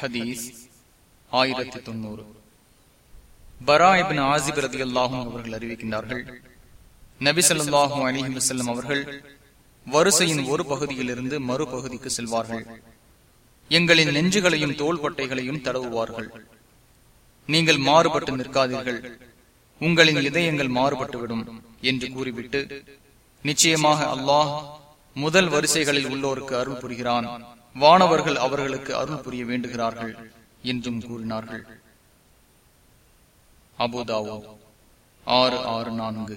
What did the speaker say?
ஹதீஸ் ஆயிரத்தி தொண்ணூறு. பராயிபின் ஆசிப் ரதி அல்லாஹும் அவர்கள் அறிவிக்கின்றார்கள் நபிசல்லாஹும் அலிஹி வசல்லம் அவர்கள் வரிசையின் ஒரு பகுதியிலிருந்து மறுபகுதிக்கு செல்வார்கள். எங்களின் நெஞ்சுகளையும் தோள்பட்டைகளையும் தடவுவார்கள். நீங்கள் மாறுபட்டு நிற்காதீர்கள் உங்களின் இதயங்கள் மாறுபட்டுவிடும் என்று கூறிவிட்டு நிச்சயமாக அல்லாஹ் முதல் வரிசைகளில் உள்ளோருக்கு அருள் புரிகிறான். வானவர்கள் அவர்களுக்கு அருள் புரிய வேண்டுகிறார்கள் என்றும் கூறினார்கள். அபுதாவோ ஆறு ஆறு நான்கு.